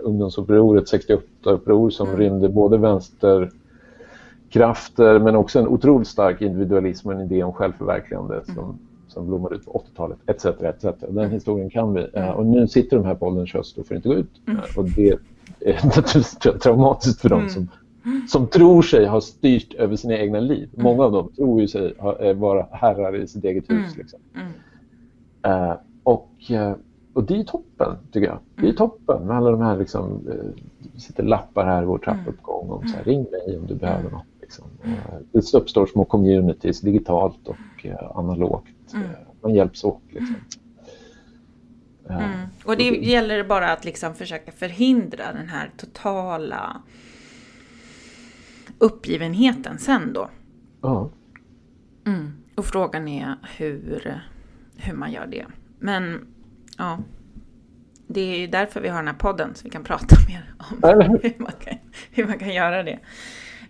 B: ungdomsuppror, ett 68-uppror som
A: Mm.
B: rymde både vänsterkrafter men också en otroligt stark individualism och en idé om självförverkligande
A: Mm.
B: som, som blommade ut på 80-talet etc. etc. Den historien kan vi. Eh, Och nu sitter de här på ålderns höst och får inte gå ut.
A: Mm.
B: Och det är naturligtvis tra- traumatiskt för dem
A: Mm.
B: som, som tror sig ha styrt över sina egna liv. Många av dem tror ju sig ha, eh, vara herrar i sitt eget hus.
A: Mm.
B: Liksom.
A: Mm.
B: Eh, och, eh, och det är toppen, tycker jag. Det är
A: Mm.
B: toppen med alla de här, liksom, det sitter lappar här i vår trappuppgång om så
A: Mm.
B: här, ring mig om du behöver något. Liksom. Det uppstår små communities digitalt och analogt.
A: Mm.
B: Man hjälps åt. Liksom.
A: Mm. Och det gäller bara att liksom försöka förhindra den här totala uppgivenheten sen då.
B: ja.
A: Mm. Och frågan är hur, hur man gör det. Men ja, det är ju därför vi har den här podden så vi kan prata mer om
B: hur?
A: man kan, hur man kan göra det.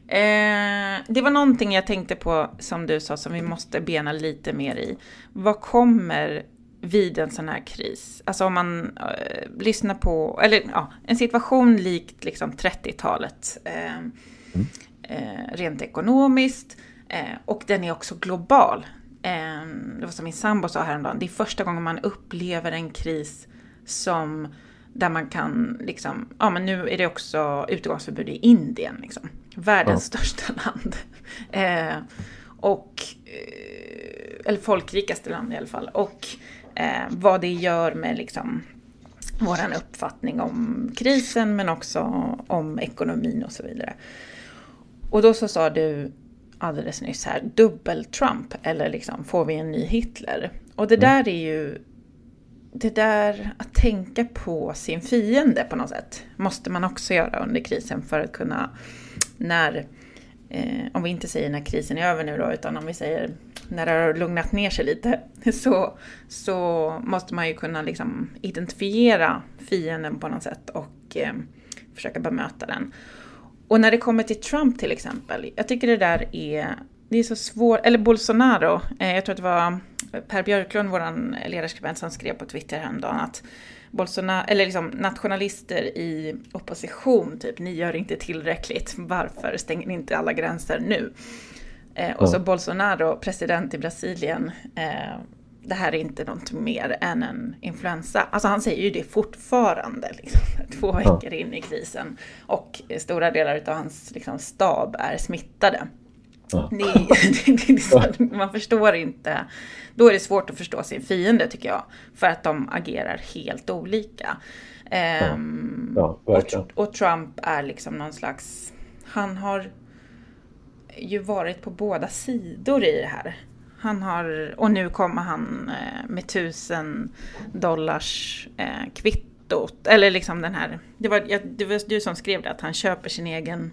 A: Eh, det var någonting jag tänkte på som du sa som vi måste bena lite mer i. Vad kommer vid en sån här kris? Alltså om man eh, lyssnar på, eller ja, en situation likt liksom 30-talet. Eh, eh, rent ekonomiskt. Eh, och den är också global. Eh, det var som min sambo sa häromdagen, det är första gången man upplever en kris som där man kan liksom, ja men nu är det också utegångsförbud i Indien liksom. Världens största land. Eh, och, eller folkrikaste land i alla fall. Och eh, vad det gör med liksom våran uppfattning om krisen men också om ekonomin och så vidare. Och då så sa du alldeles nyss här, dubbel-Trump eller liksom får vi en ny Hitler? Och det där är ju, det där att tänka på sin fiende på något sätt måste man också göra under krisen för att kunna, när, eh, om vi inte säger när krisen är över nu då, utan om vi säger när det har lugnat ner sig lite, så, så måste man ju kunna liksom identifiera fienden på något sätt och eh, försöka bemöta den. Och när det kommer till Trump till exempel, jag tycker det där är det är så svårt, eller Bolsonaro, eh, jag tror att det var Per Björklund, vår ledarskribent, som skrev på Twitter häromdagen att Bolsonaro, eller liksom nationalister i opposition, typ, ni gör inte tillräckligt, varför stänger ni inte alla gränser nu? Eh, och så Bolsonaro, president i Brasilien, eh, det här är inte något mer än en influensa. Alltså han säger ju det fortfarande, liksom, två veckor in i krisen. Och stora delar av hans liksom, stab är smittade. Ja. Det, det, det, man förstår inte. Då är det svårt att förstå sin fiende tycker jag. För att de agerar helt olika. Ehm, ja. Ja, och, och, Trump är liksom någon slags... Han har ju varit på båda sidor i det här. Han har, och nu kommer han eh, med tusen dollars eh, kvittot. Eller liksom den här, det var, det var du som skrev det, att han köper sin egen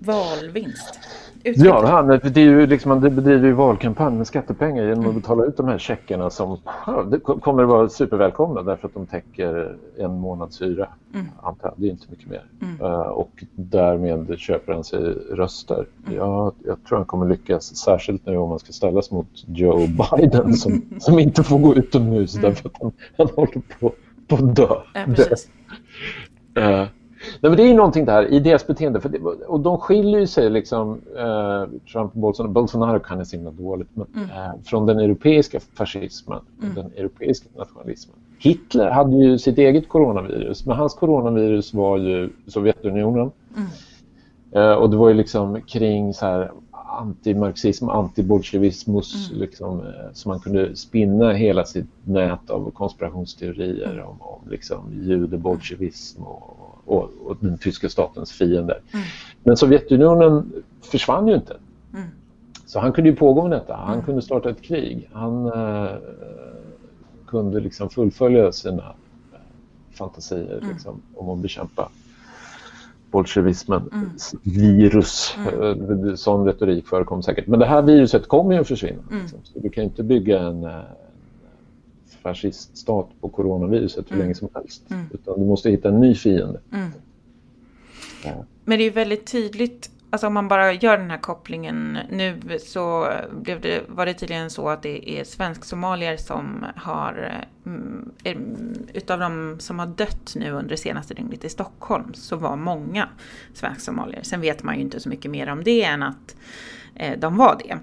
A: valvinst.
B: Utveckling. Ja, han, det är ju liksom, man bedriver ju valkampanj med skattepengar genom att betala ut de här checkarna som ja, det kommer att vara supervälkomna därför att de täcker en månads hyra. Mm. Antar Det är inte mycket mer. Mm. Uh, och därmed köper han sig röster. Mm. Ja, jag tror han kommer lyckas, särskilt nu om man ska ställas mot Joe Biden som, som inte får gå utomhus mm. därför att han, han håller på, på att dö.
A: Ja,
B: Nej, men det är ju någonting där i deras beteende. För det, och de skiljer sig liksom, eh, Trump och Bolsonaro, Bolsonaro kan det så himla dåligt, men, mm. eh, från den europeiska fascismen, mm. den europeiska nationalismen. Hitler hade ju sitt eget coronavirus, men hans coronavirus var ju Sovjetunionen. Mm. Eh, och det var ju liksom kring så här antimarxism, antibolsjevismus mm. liksom, eh, så man kunde spinna hela sitt nät av konspirationsteorier mm. om, om liksom, judebolsjevism och och, och den tyska statens fiender. Mm. Men Sovjetunionen försvann ju inte. Mm. Så han kunde ju pågå med detta. Han mm. kunde starta ett krig. Han uh, kunde liksom fullfölja sina fantasier mm. liksom, om att bekämpa bolsjevismen, mm. virus. Mm. Uh, sån retorik förekom säkert. Men det här viruset kommer ju att försvinna. Mm. Liksom. Du kan inte bygga en fasciststat på coronaviruset hur mm. länge som helst. Mm. Utan du måste hitta en ny fiende. Mm.
A: Ja. Men det är ju väldigt tydligt, alltså om man bara gör den här kopplingen nu så blev det, var det tydligen så att det är svensk-somalier som har, mm, utav de som har dött nu under det senaste dygnet i Stockholm så var många svensk-somalier. Sen vet man ju inte så mycket mer om det än att eh, de var det.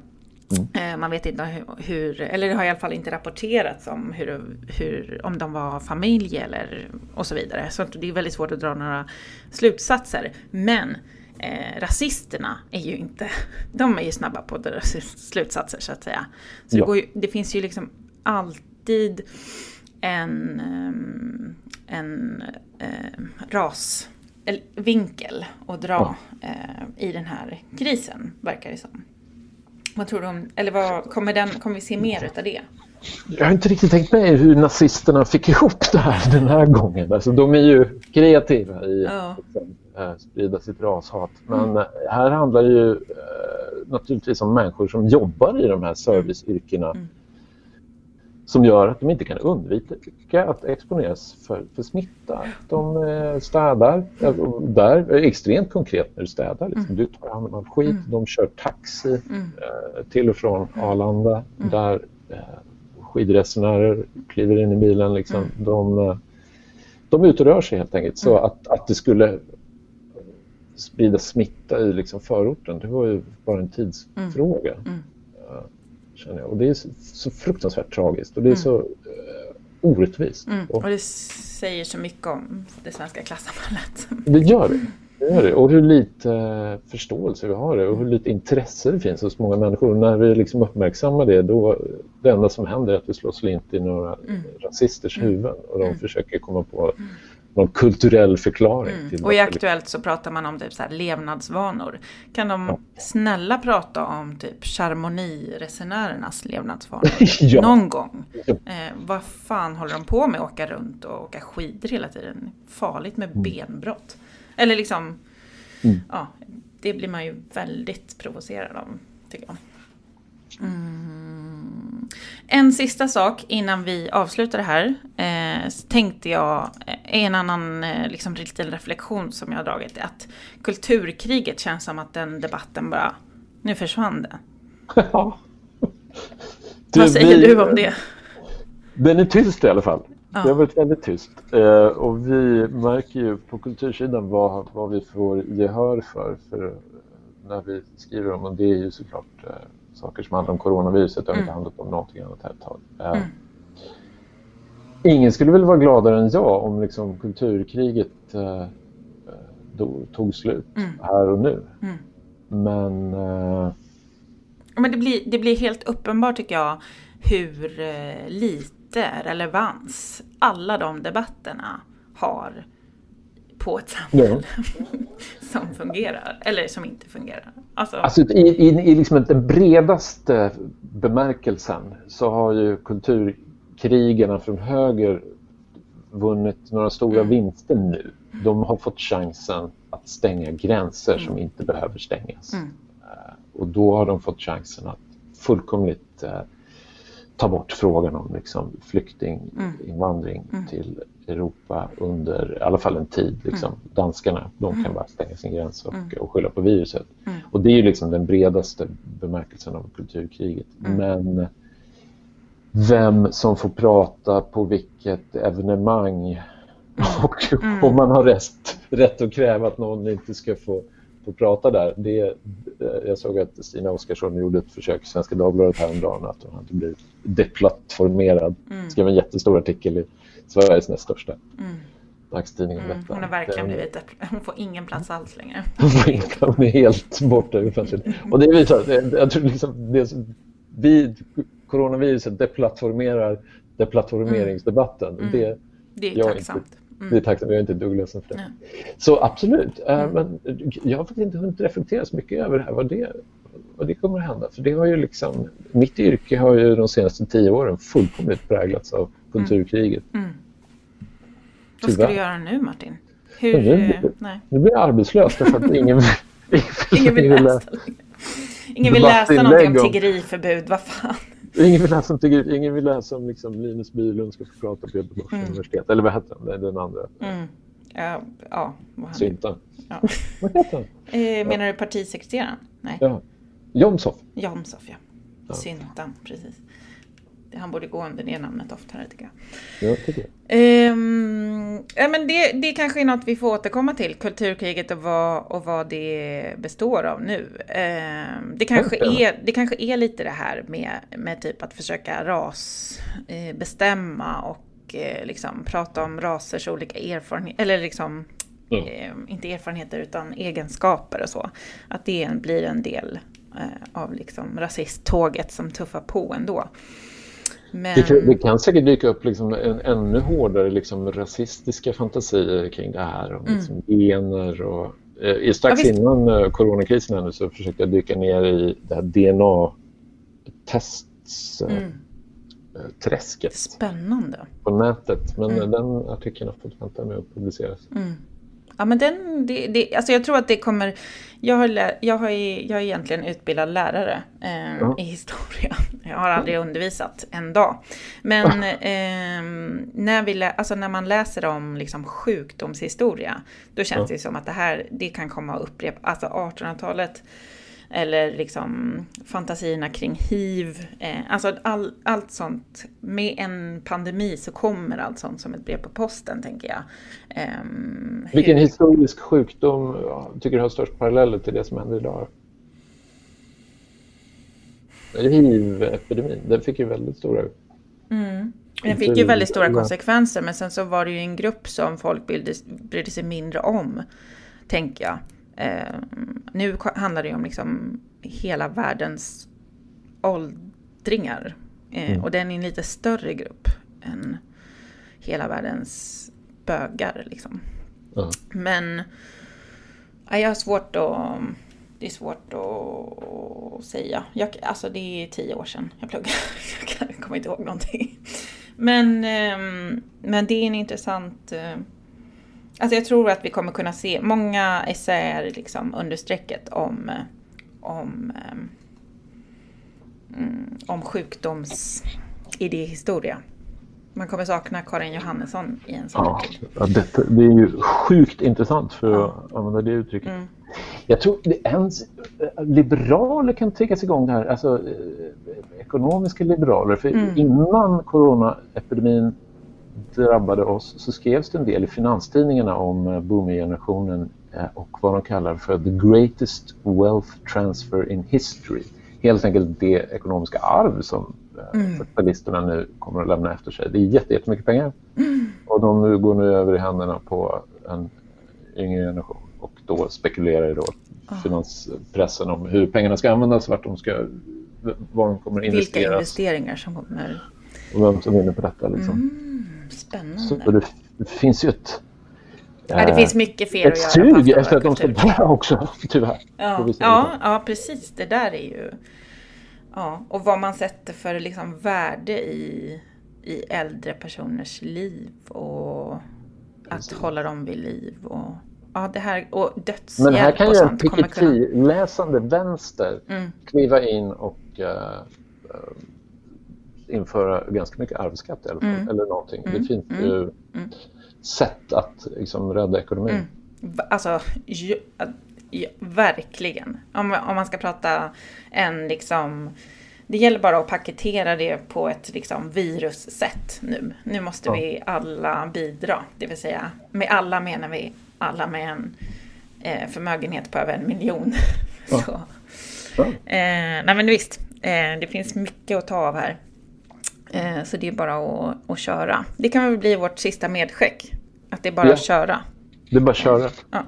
A: Mm. Eh, man vet inte hur, eller det har i alla fall inte rapporterats om hur, hur, om de var familj eller och så vidare. Så det är väldigt svårt att dra några slutsatser. Men eh, rasisterna är ju inte, de är ju snabba på slutsatser så att säga. Så ja. det, ju, det, finns ju liksom alltid en, eh, en eh, rasvinkel att dra ja. eh, i den här krisen, verkar det som. Vad tror du om, eller vad, kommer, den, kommer vi se mer utav det?
B: Jag har inte riktigt tänkt mig hur nazisterna fick ihop det här den här gången. Alltså, de är ju kreativa i ja. Äh, sprida sitt rashat. Men mm. här handlar det ju äh, naturligtvis om människor som jobbar i de här serviceyrkena mm som gör att de inte kan undvika att exponeras för, för smitta. De eh, städar, där, extremt konkret när du städar. Liksom. Mm. Du tar hand om all skit, mm. de kör taxi mm. eh, till och från Arlanda mm. där eh, skidresenärer kliver in i bilen. Liksom. Mm. De, eh, de är ute och rör sig helt enkelt. Så mm. att, att det skulle sprida smitta i liksom förorten, det var ju bara en tidsfråga. Känner jag. Och det är så, fruktansvärt tragiskt och det är mm. så uh, orättvist.
A: Mm. Och, och, det säger så mycket om det svenska klassamhället.
B: Det gör det. det, gör det. Och hur lite uh, förståelse vi har det och hur lite intresse det finns hos många människor. När vi liksom uppmärksammar det, då det enda som händer är att vi slår slint i några mm. rasisters mm. huvuden och de mm. försöker komma på mm någon kulturell förklaring. Mm.
A: Och i Aktuellt så pratar man om typ så här levnadsvanor. Kan de ja. snälla prata om typ Charmonix-resenärernas levnadsvanor ja. någon gång? Ja. Eh, vad fan håller de på med? Åka runt och åka skidor hela tiden? Farligt med mm. benbrott. Eller liksom, mm. ja, det blir man ju väldigt provocerad av, tycker jag. Mm. En sista sak innan vi avslutar det här. Eh, tänkte jag, eh, en annan eh, liksom, liten reflektion som jag har dragit. Är att kulturkriget känns som att den debatten bara Nu försvann det.
B: Ja.
A: Vad säger
B: vi-
A: du om det?
B: Den är tyst i alla fall.
A: Ja.
B: Det har varit väldigt tyst. Eh, och vi märker ju på kultursidan vad, vad vi får gehör för, för när vi skriver om. Och det är ju såklart eh, saker som handlar om coronaviruset. Det har inte
A: Mm.
B: handlat om någonting annat här ett tag. Eh,
A: Mm.
B: Ingen skulle väl vara gladare än jag om liksom kulturkriget eh, eh, tog slut
A: Mm.
B: här och nu.
A: Mm.
B: Men eh,
A: Men det blir, det blir helt uppenbart tycker jag hur eh, lite relevans alla de debatterna har på ett samhälle som fungerar eller som inte fungerar. Alltså,
B: Alltså, I, i, i liksom den bredaste bemärkelsen så har ju kulturkrigarna från höger vunnit några stora
A: Mm.
B: vinster nu. De har fått chansen att stänga gränser som inte behöver stängas.
A: Mm.
B: Eh, Och då har de fått chansen att fullkomligt eh, ta bort frågan om liksom, flyktinginvandring
A: Mm.
B: till Europa under i alla fall en tid. Liksom. Danskarna de kan bara stänga sin gräns och,
A: Mm.
B: och skylla på viruset.
A: Mm.
B: Och det är ju liksom den bredaste bemärkelsen av kulturkriget.
A: Mm.
B: Men vem som får prata på vilket evenemang och
A: Mm.
B: om man har rätt, rätt att kräva att någon inte ska få, få prata där. Det, jag såg att Stina Oskarsson gjorde ett försök i Svenska Dagbladet häromdagen att hon hade blivit deplattformerad.
A: Mm.
B: Skrev en jättestor artikel i Sveriges näst största
A: Mm.
B: dagstidning om
A: Mm.
B: detta.
A: Hon har verkligen blivit depp- Hon får ingen plats alls längre.
B: Hon är helt borta ur fönstret. Och det visar, jag tror liksom det vi, coronaviruset deplattformerar deplattformeringsdebatten.
A: Mm.
B: Det,
A: Det är tacksamt.
B: är
A: Mm.
B: jag är inte ett dugg ledsen för det.
A: Nej.
B: Så absolut, eh,
A: Mm.
B: men jag har faktiskt inte hunnit reflektera så mycket över det här, vad det, vad det kommer att hända. För det har ju liksom, mitt yrke har ju de senaste tio åren fullkomligt präglats av kulturkriget.
A: Mm. Vad ska du göra nu Martin? Hur...
B: Ja, nu-
A: eh, nej.
B: Nu blir jag arbetslös därför att ingen,
A: Ingen vill läsa. Ingen vill läsa någonting om- tiggeriförbud, vad fan.
B: Ingen vill läsa om, Tigger- ingen vill läsa om liksom Linus Bylund ska få prata på Göteborgs
A: Mm.
B: universitet. Eller vad? Det är den andra.
A: Mm. Ja, ja, vad han
B: Syntan.
A: ja.
B: Vad heter han?
A: eh, Menar du partisekreteraren? Nej,
B: Ja. Jomshof.
A: Jomshof ja.
B: Ja.
A: Syntan, precis. Han borde gå under det namnet oftare tycker jag.
B: Ja, tycker jag.
A: Ehm, ja, men det, det kanske är något vi får återkomma till, kulturkriget och vad, och vad det består av nu. Ehm, det, kanske
B: Ja.
A: är, det kanske är lite det här med, med typ att försöka ras eh, och eh, liksom prata om rasers olika erfarenheter, eller liksom
B: Ja.
A: eh, inte erfarenheter utan egenskaper och så. Att det blir en del eh, av liksom rasisttåget som tuffar på ändå. Men...
B: Det, kan, det kan säkert dyka upp liksom en ännu hårdare liksom rasistiska fantasier kring det här. Om
A: Mm.
B: liksom gener och, eh, strax
A: Ja,
B: innan eh, coronakrisen här så försökte jag dyka ner i det här DNA-tests-träsket
A: Mm. Spännande.
B: på nätet. Men
A: Mm.
B: eh, den artikeln har fått vänta med att publiceras.
A: Mm. Ja men den, det, det, alltså jag tror att det kommer, jag, har, jag, har, jag är egentligen utbildad lärare eh,
B: Ja.
A: i historia. Jag har aldrig undervisat en dag. Men eh, när, vi alltså när man läser om liksom sjukdomshistoria, då känns det som att det här, det kan komma att upprepa, alltså 1800-talet, eller liksom fantasierna kring hiv. Eh, alltså all, allt sånt. Med en pandemi så kommer allt sånt som ett brev på posten, tänker jag. Ehm,
B: Vilken historisk sjukdom tycker du har störst paralleller till det som händer idag? Hiv-epidemin, den fick ju väldigt stora...
A: Mm. Den fick ju väldigt stora konsekvenser, men sen så var det ju en grupp som folk brydde, sig mindre om, tänker jag. Ehm, nu handlar det ju om liksom hela världens åldringar. Eh,
B: Mm.
A: Och den är en lite större grupp än hela världens bögar. Liksom.
B: Ja.
A: Men ja, jag har svårt att... Det är svårt att säga. Jag, alltså det är tio år sedan jag pluggade. Jag kommer inte ihåg någonting. Men, ehm, men det är en intressant... eh, Alltså jag tror att vi kommer kunna se många essäer liksom under strecket om, eh, om, ehm, mm, om sjukdomsidéhistoria. Man kommer sakna Karin Johannesson i en sån
B: ja, ja det, är ju sjukt intressant för att använda det uttrycket.
A: Mm.
B: Jag tror ens liberaler kan triggas igång det här, alltså eh, ekonomiska liberaler. För
A: Mm.
B: innan coronaepidemin drabbade oss så skrevs det en del i finanstidningarna om eh, boomergenerationen eh, och vad de kallar för the greatest wealth transfer in history. Helt enkelt det ekonomiska arv som eh,
A: Mm.
B: 40-talisterna nu kommer att lämna efter sig. Det är jätte- jättemycket pengar. Och de nu går nu över i händerna på en yngre generation då spekulerar då finanspressen om hur pengarna ska användas, vart de ska, var de kommer
A: Vilka
B: investeras
A: investeringar som kommer.
B: och vem som vinner på detta. Liksom.
A: Mm,
B: Så
A: spännande.
B: det, det finns ju ett,
A: Ja, det
B: eh,
A: finns mycket fel
B: ett
A: att göra.
B: sug efter att de ska dö också, tyvärr.
A: Ja, ja, ja, precis. Det där är ju... Ja, och vad man sätter för liksom värde i, i äldre personers liv och att hålla dem vid liv. Och, ja, det här, och dödshjälp
B: Men här kan ju en. Piketty-läsande vänster
A: Mm.
B: kliva in och eh, införa ganska mycket arvsskatt i alla fall,
A: Mm.
B: eller någonting.
A: Mm,
B: Det finns
A: mm,
B: ju
A: mm.
B: sätt att liksom, rädda ekonomin.
A: Mm. Alltså, ju, ja, verkligen. Om, om man ska prata en liksom... Det gäller bara att paketera det på ett liksom virussätt nu. Nu måste
B: Ja.
A: vi alla bidra. Det vill säga, med alla menar vi alla med en eh, förmögenhet på över en miljon.
B: Ja.
A: Så.
B: Ja.
A: Eh, nej men visst, eh, det finns mycket att ta av här. Eh, så det är bara att, att köra. Det kan väl bli vårt sista medskick. Att det är bara
B: Ja.
A: att köra.
B: Det är bara att köra.
A: Ja.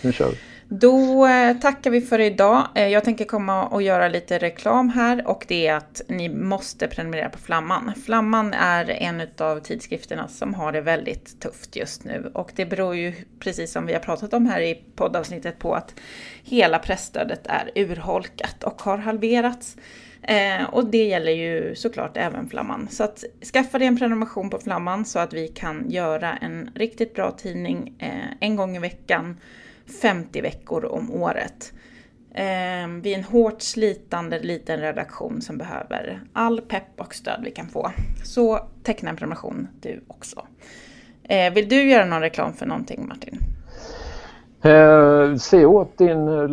B: Nu kör vi.
A: Då eh, tackar vi för idag. Eh, jag tänker komma och göra lite reklam här och det är att ni måste prenumerera på Flamman. Flamman är en av tidskrifterna som har det väldigt tufft just nu och det beror ju precis som vi har pratat om här i poddavsnittet på att hela pressstödet är urholkat och har halverats. Eh, och det gäller ju såklart även Flamman. Så att skaffa dig en prenumeration på Flamman så att vi kan göra en riktigt bra tidning eh, en gång i veckan 50 veckor om året. Ehm, vi är en hårt slitande liten redaktion som behöver all pepp och stöd vi kan få. Så teckna en prenumeration du också. Ehm, vill du göra någon reklam för någonting Martin?
B: Eh, se åt din eh,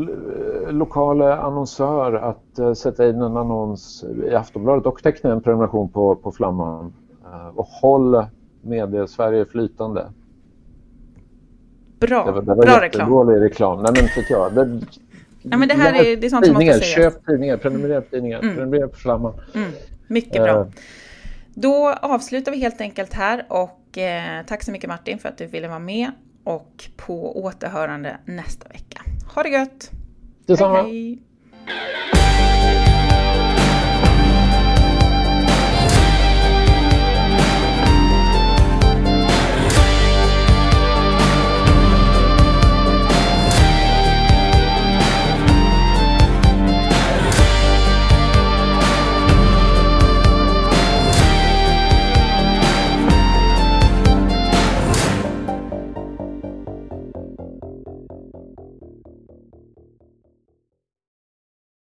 B: lokala annonsör att eh, sätta in en annons i Aftonbladet och teckna en prenumeration på, på Flamman. Eh, och håll medie-Sverige flytande.
A: Bra,
B: Det var, det var
A: bra reklam.
B: reklam. Nej men jag. Det,
A: Ja, men det här är- det är sånt som måste sägas.
B: Köp tidningar, prenumerera på tidningar,
A: Mm.
B: prenumerera på Flamman.
A: Mm, mycket bra.
B: Eh,
A: Då avslutar vi helt enkelt här och eh, tack så mycket Martin för att du ville vara med och på återhörande nästa vecka. Ha det gött!
B: Detsamma.
A: Hej, hej.